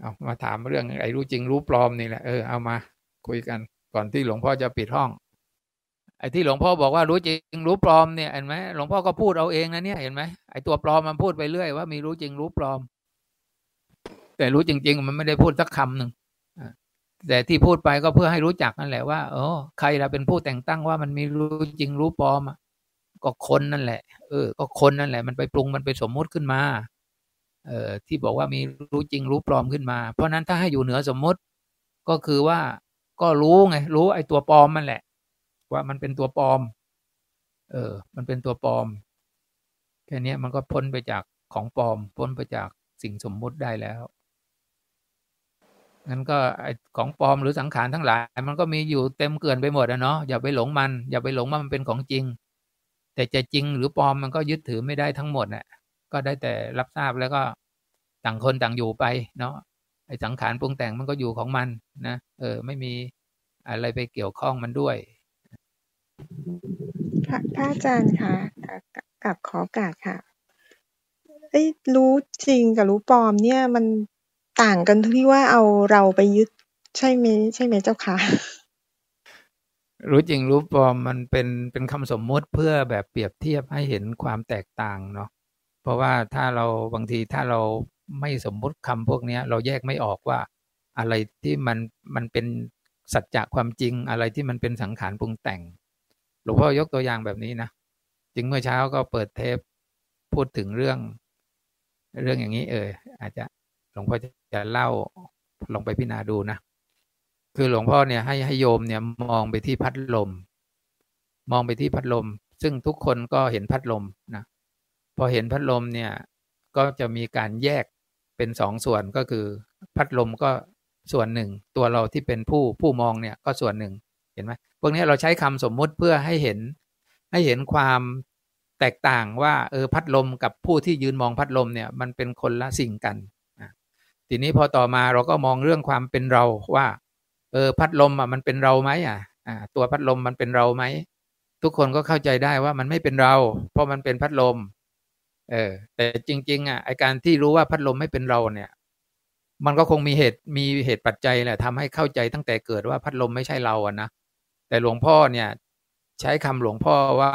เอามาถามเรื่องไอ้รู้จริงรู้ปลอมนี่แหละเออเอามาคุยกันก่อนที่หลวงพ่อจะปิดห้อง ไอ้ที่หลวงพ่อบอกว่ารู้จริงรู้ปลอมเนี่ยเห็นไหมหลวงพ่อก็พูดเอาเองนะเนี่ยเห็นไหมไอ้ตัวปลอมมันพูดไปเรื่อยว่ามีรู้จริงรู้ปลอม แต่รู้จริง ๆ มันไม่ได้พูดสักคำหนึ่งแต่ที่พูดไปก็เพื่อให้รู้จักนั่นแหละว่าเออใครเราเป็นผู้แต่งตั้งว่ามันมีรู้จริงรู้ปลอมก็คนนั่นแหละ เออ ก็คนนั่นแหละ มันไปปรุงมันไปสมมุติขึ้นมา ที่บอกว่ามีรู้จริงรู้ปลอมขึ้นมา เพราะนั้นถ้าให้อยู่เหนือสมมติก็คือว่าก็รู้ไงรู้ไอ้ตัวปลอมมันแหละ ว่ามันเป็นตัวปลอม เออ มันเป็นตัวปลอมแค่นี้มันก็พ้นไปจากของปลอม พ้นไปจากสิ่งสมมุติได้แล้วงั้นก็ไอ้ของปลอมหรือสังขารทั้งหลาย มันก็มีอยู่เต็มเกลื่อนไปหมดอะเนาะอย่าไปหลงมัน อย่าไปหลงว่ามันเป็นของจริง แต่จะจริงหรือปลอมมันก็ยึดถือไม่ได้ทั้งหมดน่ะก็ได้แต่รับทราบแล้วก็ ต่างคนต่างอยู่ไปเนาะไอ้สังขารปรุงแต่งมันก็อยู่ของมันนะเออ ไม่มีอะไรไปเกี่ยวข้องมันด้วยพระพระอาจารย์คะกับขอกาดค่ะไอ้รู้จริงกับรู้ปลอมเนี่ยมันต่างกันที่ว่าเอาเราไปยึดใช่ไหมใช่ไหมเจ้าค่ะรู้จริงรู้ปลอมมันเป็นเป็นคำสมมติเพื่อแบบเปรียบเทียบให้เห็นความแตกต่างเนาะเพราะว่าถ้าเราบางทีถ้าเรา ไม่สมมุติคำพวกนี้เราแยกไม่ออกว่า อะไรที่มันมันเป็นสัจจะความจริงอะไรที่มันเป็นสังขารปรุงแต่ง หลวงพ่อยกตัวอย่างแบบนี้นะจึงเมื่อเช้าก็เปิดเทปพูดถึงเรื่อง เรื่องอย่างนี้ เอออาจจะหลวงพ่อจะเล่าลองไปพิจารณาดูนะคือหลวงพ่อเนี่ยให้ให้โยมเนี่ยมองไปที่พัดลม มองไปที่พัดลม ซึ่งทุกคนก็เห็นพัดลมนะพอเห็นพัดลมเนี่ยก็จะมีการแยก เป็นสองส่วนก็คือ พัดลมก็ส่วนหนึ่ง ตัวเราที่เป็นผู้ผู้มองเนี่ยก็ส่วนหนึ่งเห็นไหมพวกนี้เราใช้คำสมมุติเพื่อให้เห็น ให้เห็นความแตกต่างว่าเออพัดลมกับผู้ที่ยืนมองพัดลมเนี่ยมันเป็นคนละสิ่งกันทีนี้พอต่อมาเราก็มองเรื่องความเป็นเราว่าเออพัดลมอะมันเป็นเราไหมอะตัวพัดลมมันเป็นเราไหมทุกคนก็เข้าใจได้ว่ามันไม่เป็นเรา เพราะมันเป็นพัดลม เออแต่จริง ๆ อะไอการที่รู้ว่าพัดลมไม่เป็นเราเนี่ย มันก็คงมีเหตุมีเหตุปัจจัยแหละทำให้เข้าใจตั้งแต่เกิดว่าพัดลมไม่ใช่เราอะนะแต่หลวงพ่อเนี่ย ใช้คำหลวงพ่อว่า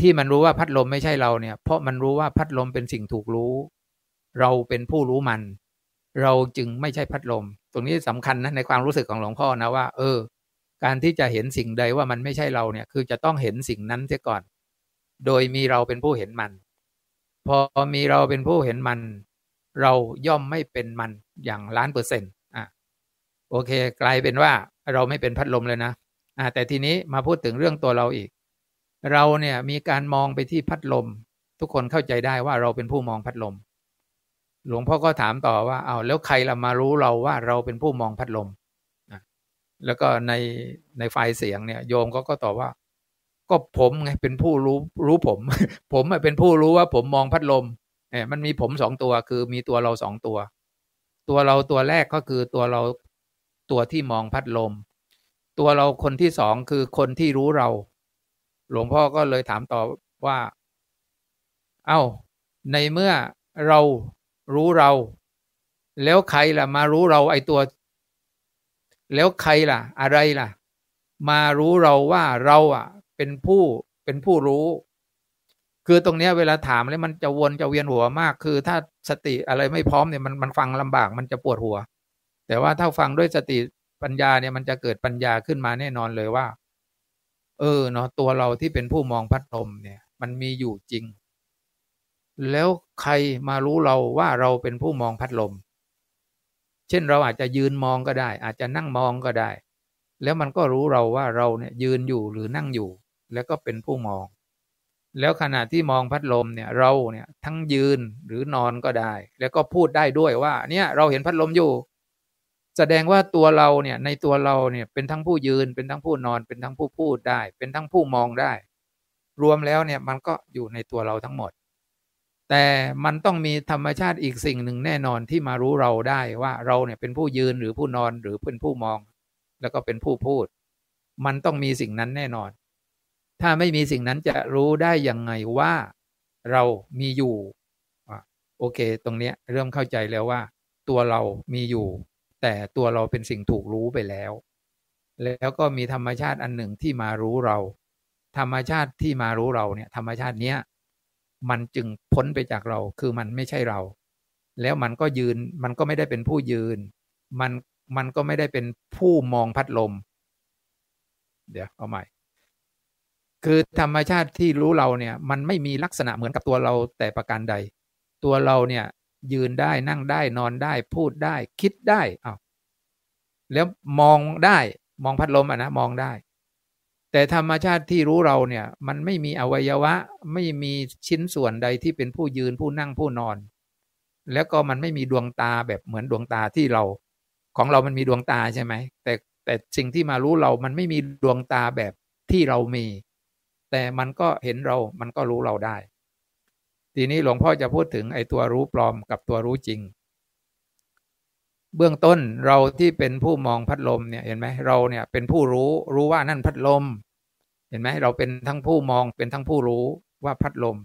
ที่มันรู้ว่าพัดลมไม่ใช่เราเนี่ย เพราะมันรู้ว่าพัดลมเป็นสิ่งถูกรู้ เราเป็นผู้รู้มัน เราจึงไม่ใช่พัดลม ตรงนี้สำคัญนะในความรู้สึกของหลวงพ่อนะว่า เออ การที่จะเห็นสิ่งใดว่ามันไม่ใช่เราเนี่ย คือจะต้องเห็นสิ่งนั้นเสียก่อน โดยมีเราเป็นผู้เห็นมัน พอมีเราเป็นผู้เห็นมัน เราย่อมไม่เป็นมันอย่างล้านเปอร์เซ็นต์อะโอเค กลายเป็นว่าเราไม่เป็นพัดลมเลยนะอะแต่ทีนี้มาพูดถึงเรื่องตัวเราอีก เราเนี่ยมีการมองไปที่พัดลม ทุกคนเข้าใจได้ว่าเราเป็นผู้มองพัดลม หลวงพ่อก็ถามต่อว่าเอาแล้วใครละมารู้เราว่าเราเป็นผู้มองพัดลมแล้วก็ในในไฟล์เสียงเนี่ย โยมก็ก็ตอบว่า ก็ผมไงเป็นผู้รู้รู้ผม ผมเป็นผู้รู้ว่าผมมองพัดลมเออมันมีผมสองตัวคือมีตัวเราสองตัว ตัวเราตัวแรกก็คือตัวเราตัวที่มองพัดลม ตัวเราคนที่สองคือคนที่รู้เรา หลวงพ่อก็เลยถามต่อว่า เอา้า ในเมื่อเรารู้เรา แล้วใครล่ะ มารู้เราไอตัว แล้วใครล่ะ อะไรล่ะ มารู้เราว่าเราอะ เป็นผู้เป็นผู้รู้ คือตรงนี้เวลาถามแล้วมันจะวนจะเวียนหัวมาก คือถ้าสติอะไรไม่พร้อมเนี่ยมันมันฟังลำบากมันจะปวดหัว แต่ว่าถ้าฟังด้วยสติปัญญาเนี่ยมันจะเกิดปัญญาขึ้นมาแน่นอนเลยว่า เออเนาะตัวเราที่เป็นผู้มองพัดลมเนี่ย มันมีอยู่จริง แล้วใครมารู้เราว่าเราเป็นผู้มองพัดลม เช่นเราอาจจะยืนมองก็ได้ อาจจะนั่งมองก็ได้ แล้วมันก็รู้เราว่าเราเนี่ยยืนอยู่หรือนั่งอยู่ แล้วก็เป็นผู้มอง แล้วขณะที่มองพัดลมเนี่ยเราเนี่ยทั้งยืนหรือนอนก็ได้ แล้วก็พูดได้ด้วยว่า เนี่ยเราเห็นพัดลมอยู่ แสดงว่าตัวเราเนี่ยในตัวเราเนี่ยเป็นทั้งผู้ยืน เป็นทั้งผู้นอน เป็นทั้งผู้พูดได้ เป็นทั้งผู้มองได้ รวมแล้วเนี่ยมันก็อยู่ในตัวเราทั้งหมด แต่มันต้องมีธรรมชาติอีกสิ่งหนึ่งแน่นอนที่มารู้เราได้ว่าเราเนี่ยเป็นผู้ยืนหรือผู้นอนหรือเป็นผู้มอง แล้วก็เป็นผู้พูดมันต้องมีสิ่งนั้นแน่นอน ถ้าไม่มีสิ่งนั้นจะรู้ได้ยังไงว่าเรามีอยู่โอเค ตรงเนี้ยเริ่มเข้าใจแล้วว่า ตัวเรามีอยู่ แต่ตัวเราเป็นสิ่งถูกรู้ไปแล้ว แล้วก็มีธรรมชาติอันหนึ่งที่มารู้เรา ธรรมชาติที่มารู้เราเนี่ยธรรมชาติเนี้ยมันจึงพ้นไปจากเรา คือมันไม่ใช่เรา แล้วมันก็ยืน มันก็ไม่ได้เป็นผู้ยืน มัน มันก็ไม่ได้เป็นผู้มองพัดลม เดี๋ยวเอาใหม่ คือธรรมชาติที่รู้เราเนี่ย มันไม่มีลักษณะเหมือนกับตัวเราแต่ประการใด ตัวเราเนี่ย ยืนได้นั่งได้นอนได้ พูดได้ คิดได้อ้าวแล้วมองได้มองพัดลมอะนะมองได้ แต่ธรรมชาติที่รู้เราเนี่ย มันไม่มีอวัยวะ ไม่มีชิ้นส่วนใดที่เป็นผู้ยืนผู้นั่งผู้นอน แล้วก็มันไม่มีดวงตาแบบเหมือนดวงตาที่เรา ของเรามันมีดวงตาใช่ไหมแต่แต่สิ่งที่มารู้เรามันไม่มีดวงตาแบบที่เรามี แต่มันก็เห็นเรา มันก็รู้เราได้ ทีนี้หลวงพ่อจะพูดถึงไอ้ตัวรู้ปลอมกับตัวรู้จริง เบื้องต้นเราที่เป็นผู้มองพัดลมเนี่ยเห็นไหมเราเนี่ยเป็นผู้รู้รู้ว่านั่นพัดลม เห็นไหมเราเป็นทั้งผู้มองเป็นทั้งผู้รู้ว่าพัดลม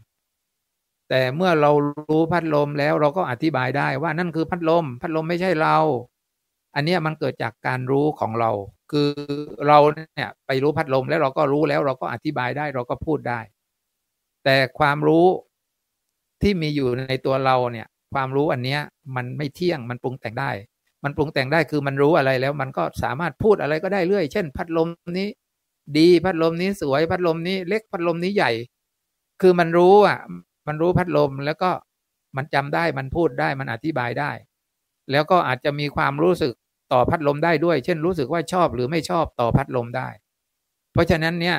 แต่เมื่อเรารู้พัดลมแล้วเราก็อธิบายได้ว่านั่นคือพัดลม พัดลมไม่ใช่เรา อันนี้มันเกิดจากการรู้ของเรา คือเราเนี่ยไปรู้พัดลมแล้วเราก็รู้แล้วเราก็อธิบายได้เราก็พูดได้ แต่ความรู้ที่มีอยู่ในตัวเราเนี่ย ความรู้อันเนี้ยมันไม่เที่ยงมันปรุงแต่งได้ มันปรุงแต่งได้คือมันรู้อะไรแล้วมันก็สามารถพูดอะไรก็ได้เรื่อย เช่น พัดลมนี้ ดีพัดลมนี้สวยพัดลมนี้ เล็กพัดลมนี้ใหญ่ คือมันรู้อะ มันรู้พัดลมแล้วก็มันจำได้มันพูดได้มันอธิบายได้ แล้วก็อาจจะมีความรู้สึก ต่อพัดลมได้ด้วย เช่นรู้สึกว่าชอบหรือไม่ชอบต่อพัดลมได้ เพราะฉะนั้นเนี่ย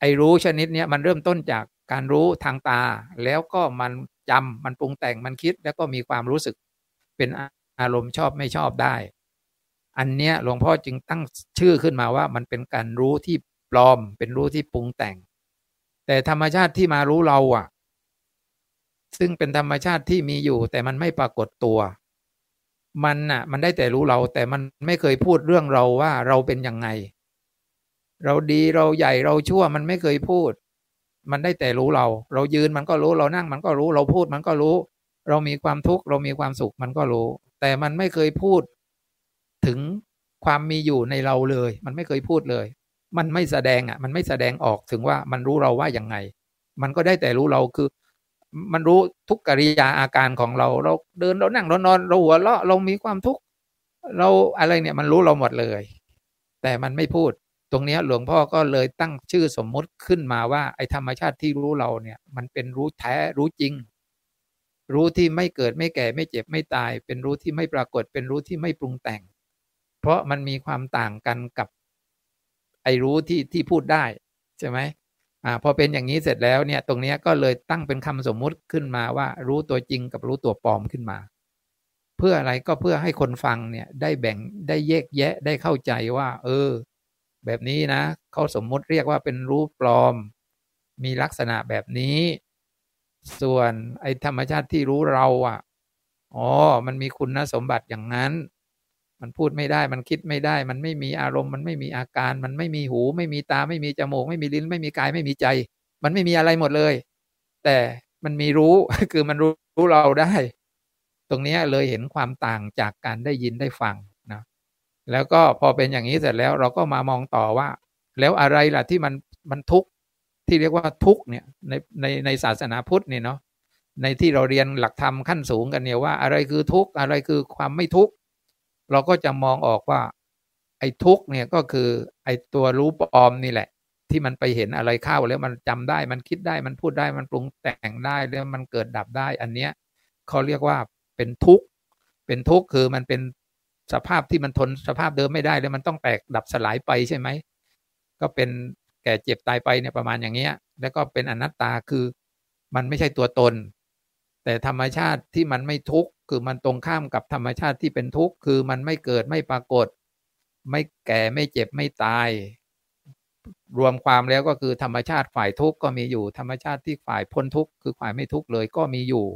ไอ้รู้ชนิดเนี้ยมันเริ่มต้นจากการรู้ทางตา แล้วก็มันจำมันปรุงแต่งมันคิดแล้วก็มีความรู้สึกเป็นอารมณ์ชอบไม่ชอบได้ อันเนี้ยหลวงพ่อจึงตั้งชื่อขึ้นมาว่ามันเป็นการรู้ที่ปลอม เป็นรู้ที่ปรุงแต่ง แต่ธรรมชาติที่มารู้เราอะ ซึ่งเป็นธรรมชาติที่มีอยู่ แต่มันไม่ปรากฏตัว มันน่ะ มันได้แต่รู้เรา แต่มันไม่เคยพูดเรื่องเราว่าเราเป็นยังไง เราดีเราใหญ่เราชั่วมันไม่เคยพูด มันได้แต่รู้เรา เรายืนมันก็รู้เรานั่งมันก็รู้ เราพูดมันก็รู้ เรามีความทุกข์เรามีความสุขมันก็รู้ แต่มันไม่เคยพูด ถึงความมีอยู่ในเราเลย มันไม่เคยพูดเลย มันไม่แสดงอะ มันไม่แสดงออกถึงว่ามันรู้เราว่าอย่างไง มันก็ได้แต่รู้เราคือ มันรู้ทุกกิริยาอาการของเรา เราเดินเรานั่งเรานอนเราหัวเราะเรามีความทุกข์เราอะไรเนี่ยมันรู้เราหมดเลย แต่มันไม่พูด ตรงนี้หลวงพ่อก็เลยตั้งชื่อสมมุติขึ้นมาว่าไอ้ธรรมชาติที่รู้เราเนี่ย มันเป็นรู้แท้รู้จริง รู้ที่ไม่เกิดไม่แก่ไม่เจ็บไม่ตาย เป็นรู้ที่ไม่ปรากฏเป็นรู้ที่ไม่ปรุงแต่ง เพราะมันมีความต่างกันกับไอ้รู้ที่ที่พูดได้ใช่ไหม อ่าพอเป็นอย่างนี้เสร็จแล้วเนี่ยตรงนี้ก็เลยตั้งเป็นคำสมมุติขึ้นมาว่า รู้ตัวจริงกับรู้ตัวปลอมขึ้นมา เพื่ออะไรก็เพื่อให้คนฟังเนี่ยได้แบ่งได้แยกแยะได้เข้าใจว่า เออ แบบนี้นะเขาสมมุติเรียกว่าเป็นรู้ปลอม มีลักษณะแบบนี้ ส่วนไอ้ธรรมชาติที่รู้เราอะอ๋อมันมีคุณสมบัติอย่างนั้น มันพูดไม่ได้มันคิดไม่ได้ มันไม่มีอารมณ์ มันไม่มีอาการ มันไม่มีหู ไม่มีตาไม่มีจมูก ไม่มีลิ้น ไม่มีกายไม่มีใจ มันไม่มีอะไรหมดเลย แต่มันมีรู้คือมันรู้รู้เราได้ ตรงนี้เลยเห็นความต่างจากการได้ยินได้ฟังนะแล้วก็พอเป็นอย่างนี้เสร็จแล้วเราก็มามองต่อว่า แล้วอะไรล่ะที่มันมันทุกข์ที่เรียกว่าทุกข์เนี่ยในในในศาสนาพุทธเนี่ยเนาะในที่เราเรียนหลักธรรมขั้นสูงกันเนี่ยว่า อะไรคือทุกข์อะไรคือความไม่ทุกข์ เราก็จะมองออกว่า ไอ้ทุกเนี่ยก็คือไอ้ตัวรู้ปลอมนี่แหละ ที่มันไปเห็นอะไรเข้าแล้วมันจำได้มันคิดได้มันพูดได้มันปรุงแต่งได้แล้วมันเกิดดับได้ อันเนี้ยเขาเรียกว่าเป็นทุกข์เป็นทุกข์คือมันเป็นสภาพที่มันทนสภาพเดิมไม่ได้แล้วมันต้องแตกดับสลายไปใช่ไหมก็เป็นแก่เจ็บตายไปเนี่ยประมาณอย่างเงี้ย แล้วก็เป็นอนัตตาคือมันไม่ใช่ตัวตน แต่ธรรมชาติที่มันไม่ทุกข์คือมันตรงข้ามกับธรรมชาติที่เป็นทุกข์คือมันไม่เกิดไม่ปรากฏ ไม่แก่ไม่เจ็บไม่ตาย รวมความแล้วก็คือธรรมชาติฝ่ายทุกข์ก็มีอยู่ธรรมชาติที่ฝ่ายพ้นทุกข์คือฝ่ายไม่ทุกข์เลยก็มีอยู่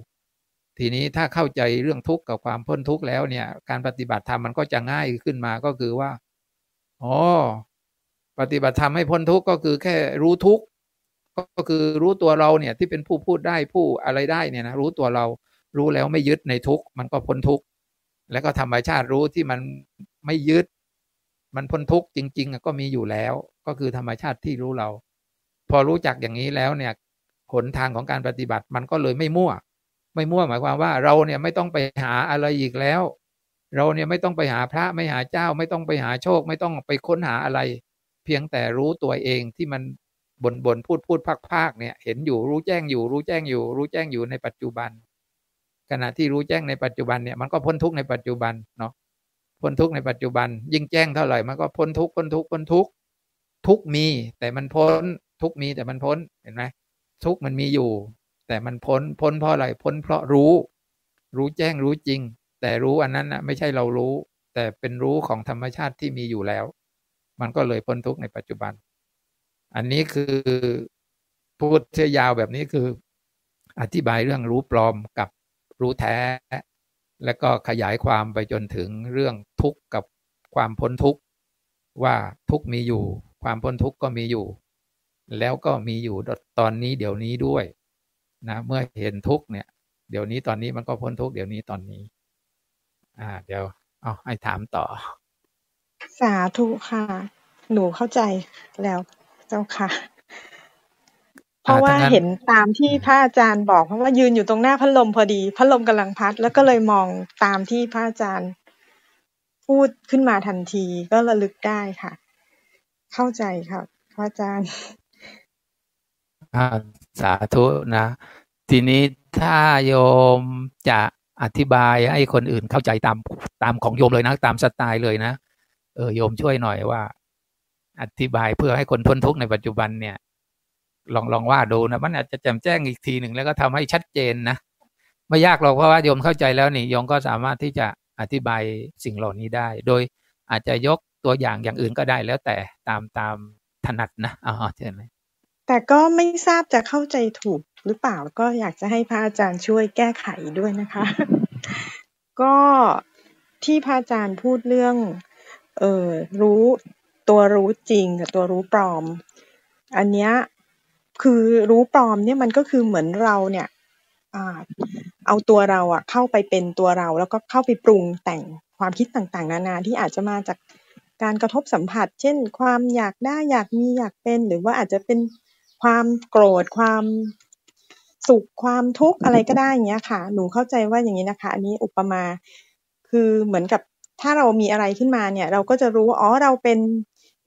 ทีนี้ถ้าเข้าใจเรื่องทุกข์กับความพ้นทุกข์แล้วเนี่ย การปฏิบัติธรรมมันก็จะง่ายขึ้นมาก็คือว่าอ๋อปฏิบัติธรรมให้พ้นทุกข์ก็คือแค่รู้ทุกข์ ก็คือรู้ตัวเราเนี่ยที่เป็นผู้พูดได้ผู้อะไรได้เนี่ยนะรู้ตัวเรารู้แล้วไม่ยึดในทุกมันก็พ้นทุกแล้วก็ธรรมชาติรู้ที่มันไม่ยึด มันพ้นทุกจริง ๆ ก็มีอยู่แล้ว ก็คือธรรมชาติที่รู้เรา พอรู้จักอย่างนี้แล้วเนี่ยหนทางของการปฏิบัติมันก็เลยไม่มั่ว ไม่มั่วหมายความว่าเราเนี่ยไม่ต้องไปหาอะไรอีกแล้ว เราเนี่ยไม่ต้องไปหาพระไม่หาเจ้า ไม่ต้องไปหาโชค ไม่ต้องไปค้นหาอะไร เพียงแต่รู้ตัวเองที่มัน บนบนพูดพูดภาคภาคเนี่ยเห็นอยู่รู้แจ้งอยู่ รู้แจ้งอยู่ รู้แจ้งอยู่ในปัจจุบัน ขณะที่รู้แจ้งในปัจจุบันเนี่ยมันก็พ้นทุกข์ในปัจจุบันเนาะพ้นทุกข์ในปัจจุบัน ยิ่งแจ้งเท่าไหร่มันก็พ้นทุกข์พ้นทุกข์พ้นทุกข์ทุกมีแต่มันพ้นทุกมีแต่มันพ้นเห็นไหมทุกมันมีอยู่ แต่มันพ้นพ้นเพราะอะไรพ้นเพราะรู้ รู้แจ้งรู้จริง แต่รู้อันนั้นนะไม่ใช่เรารู้ แต่เป็นรู้ของธรรมชาติที่มีอยู่แล้ว มันก็เลยพ้นทุกข์ในปัจจุบัน อันนี้คือพูดเชื่อยาวแบบนี้คือ อธิบายเรื่องรู้ปลอมกับรู้แท้ แล้วก็ขยายความไปจนถึงเรื่องทุกข์กับความพ้นทุกข์ว่าทุกข์มีอยู่ ความพ้นทุกข์ก็มีอยู่ แล้วก็มีอยู่ตอนนี้เดี๋ยวนี้ด้วยนะเมื่อเห็นทุกข์เนี่ย เดี๋ยวนี้ตอนนี้มันก็พ้นทุกข์เดี๋ยวนี้ตอนนี้ อ่า เดี๋ยวเอาให้ถามต่อ สาธุค่ะ หนูเข้าใจแล้ว เจ้าค่ะ เพราะว่าเห็นตามที่พระอาจารย์บอก เพราะว่ายืนอยู่ตรงหน้าพัดลมพอดี พัดลมกำลังพัด แล้วก็เลยมองตามที่พระอาจารย์ พูดขึ้นมาทันทีก็ระลึกได้ค่ะ เข้าใจค่ะพระอาจารย์สาธุนะ ทีนี้ถ้าโยมจะอธิบายให้คนอื่นเข้าใจตามตามของโยมเลยนะ ตามสไตล์เลยนะ เออโยมช่วยหน่อยว่า อธิบายเพื่อให้คนพ้นทุกข์ในปัจจุบันเนี่ย ลองลองว่าดูนะมันอาจจะแจ่มแจ้งอีกทีหนึ่งแล้วก็ทำให้ชัดเจนนะไม่ยากหรอกเพราะว่าโยมเข้าใจแล้วนี่โยมก็สามารถที่จะอธิบายสิ่งเหล่านี้ได้ โดยอาจจะยกตัวอย่างอย่างอื่นก็ได้แล้วแต่ตามตามถนัดนะอ๋อใช่ไหมแต่ก็ไม่ทราบจะเข้าใจถูกหรือเปล่าก็อยากจะให้พระอาจารย์ช่วยแก้ไขด้วยนะคะ ก็ที่พระอาจารย์พูดเรื่อง เออรู้ ตัวรู้จริงกับตัวรู้ปลอม อันเนี้ยคือรู้ปลอมเนี่ยมันก็คือเหมือนเราเนี่ยเอาตัวเราอะเข้าไปเป็นตัวเราแล้วก็เข้าไปปรุงแต่งความคิดต่างๆ นานาที่อาจจะมาจากการกระทบสัมผัส เช่น ความอยากได้อยากมีอยากเป็น หรือว่าอาจจะเป็นความโกรธความสุขความทุกข์อะไรก็ได้อย่างเงี้ยค่ะ หนูเข้าใจว่าอย่างนี้นะคะ อันนี้อุปมาคือเหมือนกับถ้าเรามีอะไรขึ้นมาเนี่ย เราก็จะรู้อ๋อเราเป็น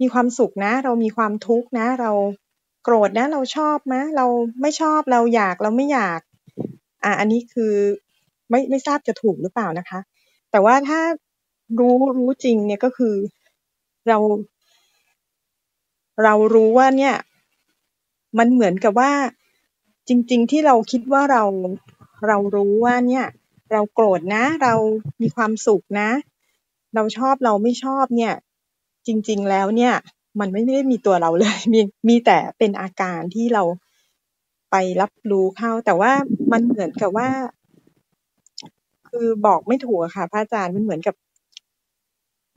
มีความสุขนะ เรามีความทุกข์นะ เราโกรธนะ เราชอบนะเราไม่ชอบเราอยากเราไม่อยาก อ่าอันนี้คือไม่ไม่ทราบจะถูกหรือเปล่านะคะ แต่ว่าถ้ารู้รู้จริงเนี่ยก็คือเรา เรารู้ว่าเนี่ย มันเหมือนกับว่า จริง ๆ ที่เราคิดว่าเราเรารู้ว่าเนี่ย เราโกรธนะ เรามีความสุขนะ เราชอบเราไม่ชอบเนี่ย จริง ๆ แล้วเนี่ย มันไม่ได้มีตัวเราเลย มีมีแต่เป็นอาการที่เราไปรับรู้เข้า แต่ว่ามันเหมือนกับว่า คือบอกไม่ถูกค่ะพระอาจารย์มันเหมือนกับ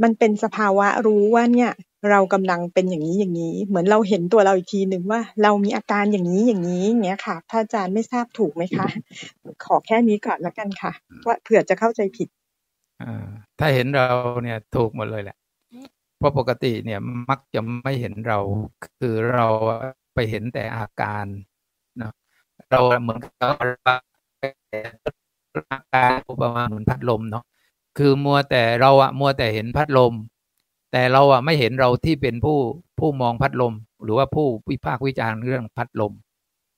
มันเป็นสภาวะรู้ว่าเนี่ย เรากำลังเป็นอย่างนี้อย่างนี้ เหมือนเราเห็นตัวเราอีกทีหนึ่งว่า เรามีอาการอย่างนี้อย่างนี้เนี้ยค่ะพระอาจารย์ไม่ทราบถูกไหมคะ ขอแค่นี้ก่อนแล้วกันค่ะว่าเผื่อจะเข้าใจผิดอ่าถ้าเห็นเราเนี่ยถูกหมดเลยแหละ เพราะปกติเนี่ยมักจะไม่เห็นเรา คือเราไปเห็นแต่อาการเนะเราเหมือนกับอาการประมาณเหมือนพัดลมเนาะคือมัวแต่เราอะมัวแต่เห็นพัดลม แต่เราอะไม่เห็นเราที่เป็นผู้ผู้มองพัดลม หรือว่าผู้วิพากษ์วิจารณ์เรื่องพัดลม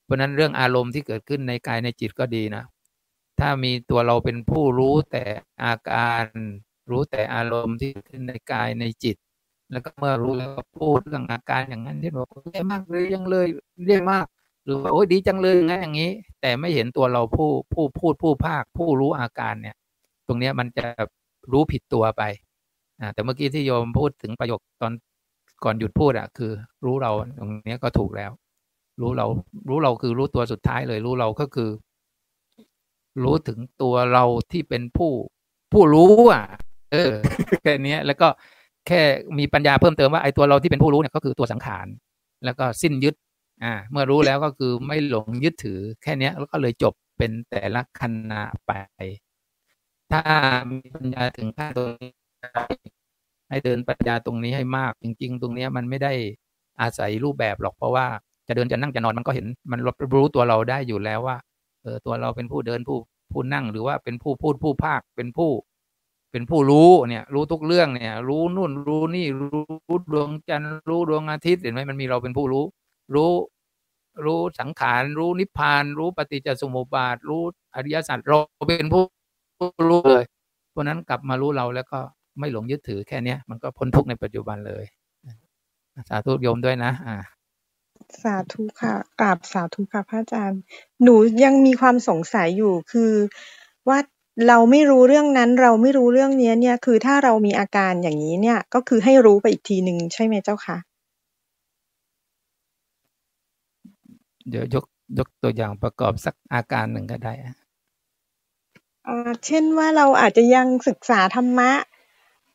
เพราะนั้นเรื่องอารมณ์ที่เกิดขึ้นในกายในจิตก็ดีนะ ถ้ามีตัวเราเป็นผู้รู้แต่อาการรู้แต่อารมณ์ที่ขึ้นในกายในจิต แล้วก็เมื่อรู้แล้วก็พูดเรื่องอาการอย่างนั้นที่บอกเรียมากเลยยังเลยเรียมาก หรือว่าโอ้ยดีจังเลยงั้นอย่างนี้ แต่ไม่เห็นตัวเราผู้ผู้พูดผู้ภาค ผู้รู้อาการเนี่ย ตรงนี้มันจะรู้ผิดตัวไปอ่าแต่เมื่อกี้ที่โยมพูดถึงประโยคตอนก่อนหยุดพูดอะคือ รู้เราตรงนี้ก็ถูกแล้ว รู้เรา รู้เราคือรู้ตัวสุดท้ายเลย รู้เราก็คือ รู้ถึงตัวเราที่เป็นผู้ ผู้รู้อะ เออแค่นี้แล้วก็ แค่มีปัญญาเพิ่มเติมว่าไอ้ตัวเราที่เป็นผู้รู้เนี่ยก็คือตัวสังขาร แล้วก็สิ้นยึด อ่า เมื่อรู้แล้วก็คือไม่หลงยึดถือแค่นี้แล้วก็เลยจบเป็นแต่ละขณะไป ถ้ามีปัญญาถึงขั้นตรงนี้ให้เดินปัญญาตรงนี้ให้มาก จริง ๆ ตรงนี้มันไม่ได้อาศัยรูปแบบหรอกเพราะว่าจะเดินจะนั่งจะนอนมันก็เห็นมันรู้ตัวเราได้อยู่แล้วว่าเออตัวเราเป็นผู้เดินผู้ผู้นั่งหรือว่าเป็นผู้พูดผู้ภาคเป็นผู้ เป็นผู้รู้เนี่ยรู้ทุกเรื่องเนี่ย รู้นู่นรู้นี่รู้ดวงจันทร์รู้ดวงอาทิตย์เห็นไหมมันมีเราเป็นผู้รู้ รู้รู้สังขาร รู้นิพพาน รู้ปฏิจจสมุปบาท รู้อริยสัจเราเป็นผู้รู้เลยเพราะนั้นกลับมารู้เราแล้วก็ไม่หลงยึดถือแค่เนี้ยมันก็พ้นทุกในปัจจุบันเลย สาธุโยมด้วยนะ อ่า สาธุค่ะกราบสาธุค่ะพระอาจารย์ หนูยังมีความสงสัยอยู่คือว่า เราไม่รู้เรื่องนั้น เราไม่รู้เรื่องนี้เนี่ย คือถ้าเรามีอาการอย่างนี้เนี่ย ก็คือให้รู้ไปอีกทีหนึ่งใช่ไหมเจ้าค่ะเดี๋ยวยกยกตัวอย่างประกอบสักอาการหนึ่งก็ได้อ่าเช่นว่าเราอาจจะยังศึกษาธรรมะ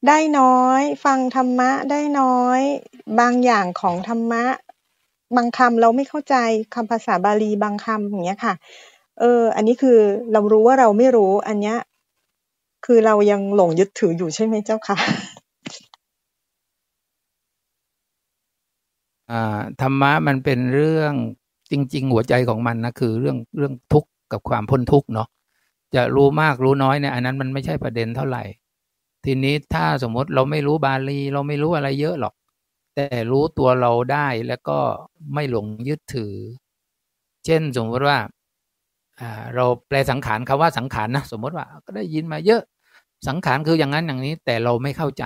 ได้น้อย ฟังธรรมะได้น้อย บางอย่างของธรรมะ บางคำเราไม่เข้าใจคำภาษาบาลีบางคำอย่างเงี้ยค่ะ เออ อันนี้คือเรารู้ว่าเราไม่รู้ อันเนี้ยคือเรายังหลงยึดถืออยู่ใช่ไหมเจ้าค่ะอ่าธรรมะมันเป็นเรื่องจริง ๆ หัวใจของมันนะคือเรื่องเรื่องทุกข์กับความพ้นทุกข์เนาะจะรู้มากรู้น้อยเนี่ยอันนั้นมันไม่ใช่ประเด็นเท่าไหร่ ทีนี้ถ้าสมมติเราไม่รู้บาลี เราไม่รู้อะไรเยอะหรอก แต่รู้ตัวเราได้แล้วก็ไม่หลงยึดถือ เช่นสมมติว่า เราแปลสังขารคาว่าสังขารนะสมมติว่าก็ได้ยินมาเยอะสังขารคืออย่างนั้นอย่างนี้แต่เราไม่เข้าใจ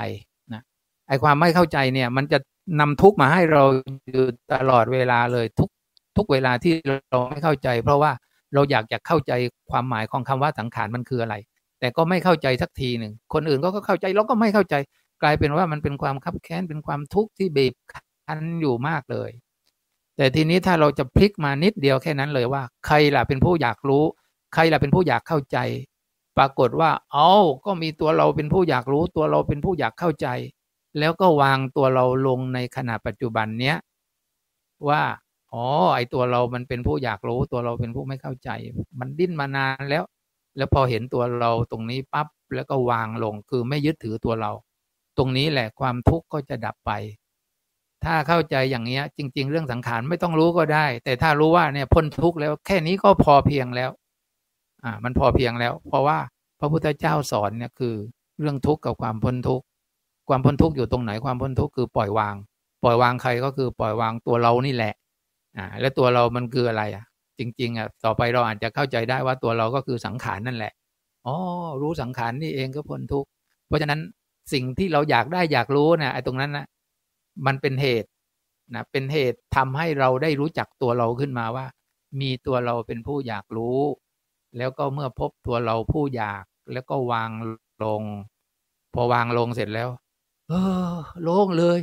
นะไอความไม่เข้าใจเนี่ย มันจะนำทุกมาให้เราอยู่ตลอดเวลาเลยทุกทุกเวลาที่เราไม่เข้าใจ เพราะว่าเราอยากจะเข้าใจความหมายของคำว่าสังขารมันคืออะไร แต่ก็ไม่เข้าใจสักทีหนึ่งคนอื่นก็เข้าใจเราก็ไม่เข้าใจ กลายเป็นว่ามันเป็นความคับแค้นเป็นความทุกข์ที่บีบคั้นอยู่มากเลย แต่ทีนี้ถ้าเราจะพลิกมานิดเดียวแค่นั้นเลยว่า ใครล่ะเป็นผู้อยากรู้ ใครล่ะเป็นผู้อยากเข้าใจ ปรากฏว่า เอาก็มีตัวเราเป็นผู้อยากรู้ ตัวเราเป็นผู้อยากเข้าใจ แล้วก็วางตัวเราลงในขณะปัจจุบันเนี้ยว่าอ๋อไอตัวเรามันเป็นผู้อยากรู้ ตัวเราเป็นผู้ไม่เข้าใจ มันดิ้นมานานแล้ว แล้วพอเห็นตัวเราตรงนี้ปั๊บแล้วก็วางลงคือไม่ยึดถือตัวเรา ตรงนี้แหละความทุกข์ก็จะดับไป ถ้าเข้าใจอย่างนี้จริง ๆ เรื่องสังขารไม่ต้องรู้ก็ได้ แต่ถ้ารู้ว่าเนี่ยพ้นทุกข์แล้ว แค่นี้ก็พอเพียงแล้ว อ่า มันพอเพียงแล้ว เพราะว่าพระพุทธเจ้าสอนเนี่ยคือ เรื่องทุกข์กับความพ้นทุกข์ความพ้นทุกข์อยู่ตรงไหนความพ้นทุกข์คือปล่อยวาง ปล่อยวางใครก็คือปล่อยวางตัวเรานี่แหละ อ่า แล้วตัวเรามันคืออะไรอะ จริง ๆ อะ ต่อไปเราอาจจะเข้าใจได้ว่าตัวเราก็คือสังขารนั่นแหละอ๋อรู้สังขารนี่เองก็พ้นทุกข์เพราะฉะนั้นสิ่งที่เราอยากได้อยากรู้นะไอ้ตรงนั้นนะ มันเป็นเหตุนะเป็นเหตุทำให้เราได้รู้จักตัวเราขึ้นมาว่า มีตัวเราเป็นผู้อยากรู้ แล้วก็เมื่อพบตัวเราผู้อยากแล้วก็วางลง พอวางลงเสร็จแล้ว เออ โล่งเลย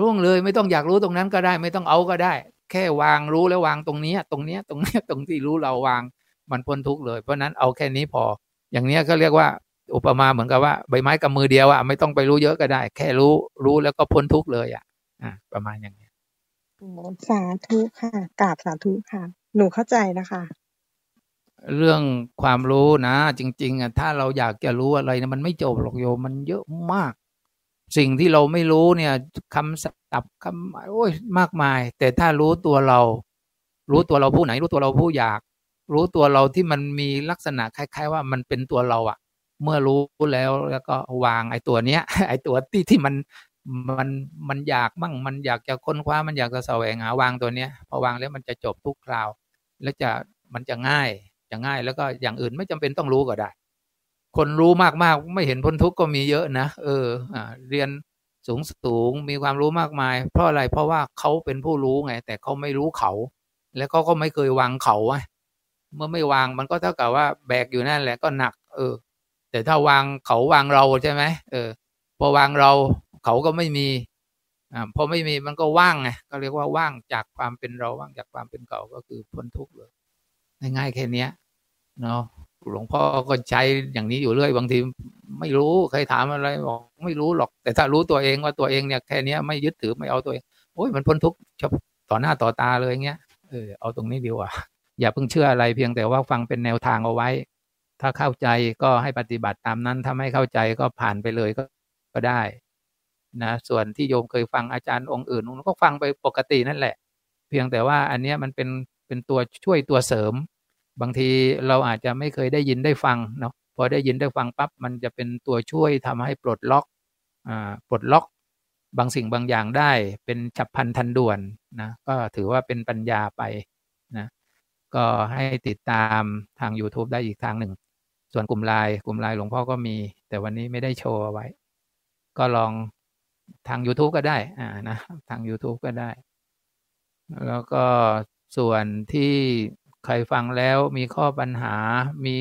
โล่งเลยไม่ต้องอยากรู้ตรงนั้นก็ได้ ไม่ต้องเอาก็ได้ แค่วางรู้แล้ววางตรงนี้ตรงนี้ตรงนี้ตรงที่รู้เราวางมันพ้นทุกเลย เพราะนั้นเอาแค่นี้พอ อย่างเนี้ยก็เรียกว่า อุปมาเหมือนกับว่าใบไม้กับมือเดียวอะไม่ต้องไปรู้เยอะก็ได้ แค่รู้รู้แล้วก็พ้นทุกเลยอะอ่าประมาณอย่างนี้สาธุค่ะกราบสาธุค่ะ หนูเข้าใจนะคะ เรื่องความรู้นะ จริง ๆอะถ้าเราอยากจะรู้อะไรนะมันไม่จบหรอกโยมมันเยอะมาก สิ่งที่เราไม่รู้เนี่ยคำศัพท์คำโอ้ยมากมาย แต่ถ้ารู้ตัวเรา รู้ตัวเราผู้ไหน รู้ตัวเราผู้อยาก รู้ตัวเราที่มันมีลักษณะคล้าย ๆ ว่ามันเป็นตัวเราอะ เมื่อรู้แล้วแล้วก็วางไอ้ตัวเนี้ย ไอ้ตัวที่ที่มันมันมันอยากมั่งมันอยากจะค้นคว้ามันอยากจะแสวงหาวางตัวเนี้ยพอวางแล้วมันจะจบทุกคราว แล้วจะมันจะง่ายจะง่าย แล้วก็อย่างอื่นไม่จำเป็นต้องรู้ก็ได้ คนรู้มากๆไม่เห็นพ้นทุกข์ก็มีเยอะนะเอออ่าเรียนสูงสูงมีความรู้มากมาย เพราะอะไรเพราะว่าเขาเป็นผู้รู้ไง แต่เขาไม่รู้เขา แล้วเขาก็ไม่เคยวางเขาไงเมื่อไม่วางมันก็เท่ากับว่าแบกอยู่นั่นแหละก็หนัก เออ แต่ถ้าวางเขาวางเราใช่ไหมเออพอวางเราเขาก็ไม่มีอ่าพอไม่มีมันก็ว่างไงก็เรียกว่าว่างจากความเป็นเราว่างจากความเป็นเก่าก็คือพ้นทุกข์เลยง่ายๆแค่นี้เนาะหลวงพ่อก็ใช้อย่างนี้อยู่เรื่อยบางทีไม่รู้ใครถามอะไรบอกไม่รู้หรอก แต่ถ้ารู้ตัวเองว่าตัวเองเนี่ยแค่นี้ไม่ยึดถือไม่เอาตัวเองโอ้ยมันพ้นทุกข์ต่อหน้าต่อตาเลยเงี้ยเออเอาตรงนี้ดีกว่าอย่าเพิ่งเชื่ออะไรเพียงแต่ว่าฟังเป็นแนวทางเอาไว้ ถ้าเข้าใจก็ให้ปฏิบัติตามนั้น ถ้าไม่เข้าใจก็ผ่านไปเลยก็ก็ได้นะส่วนที่โยมเคยฟังอาจารย์องค์อื่นก็ฟังไปปกตินั่นแหละ เพียงแต่ว่าอันนี้มันเป็นเป็นตัวช่วยตัวเสริม บางทีเราอาจจะไม่เคยได้ยินได้ฟังเนาะพอได้ยินได้ฟังปั๊บมันจะเป็นตัวช่วยทำให้ปลดล็อกอ่าปลดล็อก บางสิ่งบางอย่างได้เป็นฉับพลันทันด่วนนะก็ถือว่าเป็นปัญญาไปนะก็ให้ติดตามทาง YouTube ได้อีกทางหนึ่ง ส่วนกลุ่มไลน์กลุ่มไลน์หลวงพ่อก็มี แต่วันนี้ไม่ได้โชว์เอาไว้ ก็ลองทาง YouTube ก็ได้อ่านะทาง YouTube ก็ได้ แล้วก็ส่วนที่ใครฟังแล้วมีข้อปัญหามี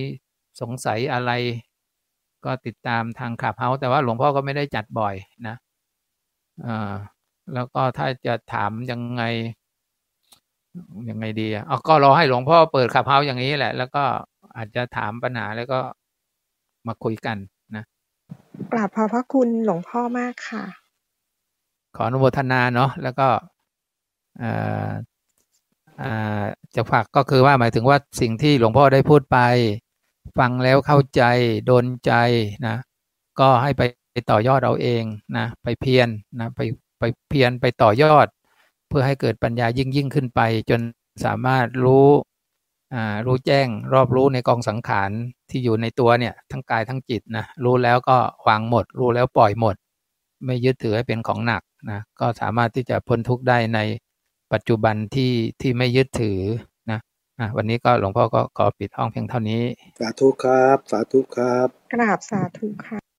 สงสัยอะไร ก็ติดตามทางขับเฮาแต่ว่าหลวงพ่อก็ไม่ได้จัดบ่อยนะอ่าแล้วก็ถ้าจะถามยังไงยังไงดีอะก็รอให้หลวงพ่อเปิดขับเฮาอย่างนี้แหละ แล้วก็ อาจจะถามปัญหาแล้วก็มาคุยกันนะกราบพระพระคุณหลวงพ่อมากค่ะ ขออนุโมทนาเนาะแล้วก็จะฝากก็คือว่าหมายถึงว่าสิ่งที่หลวงพ่อได้พูดไป ฟังแล้วเข้าใจโดนใจนะก็ให้ไปต่อยอดเอาเองนะไปเพียรนนะไปไปเพียรไปต่อยอด เพื่อให้เกิดปัญญายิ่งยิ่งขึ้นไป จนสามารถรู้อ่า รู้แจ้งรอบรู้ในกองสังขารที่อยู่ในตัวเนี่ย ทั้งกายทั้งจิตนะรู้แล้วก็วางหมด รู้แล้วปล่อยหมด ไม่ยึดถือให้เป็นของหนักนะก็สามารถที่จะพ้นทุกข์ได้ในปัจจุบันที่ที่ไม่ยึดถือนะอะวันนี้ก็หลวงพ่อก็ขอปิดห้องเพียงเท่านี้ สาธุครับ สาธุครับกราบสาธุค่ะ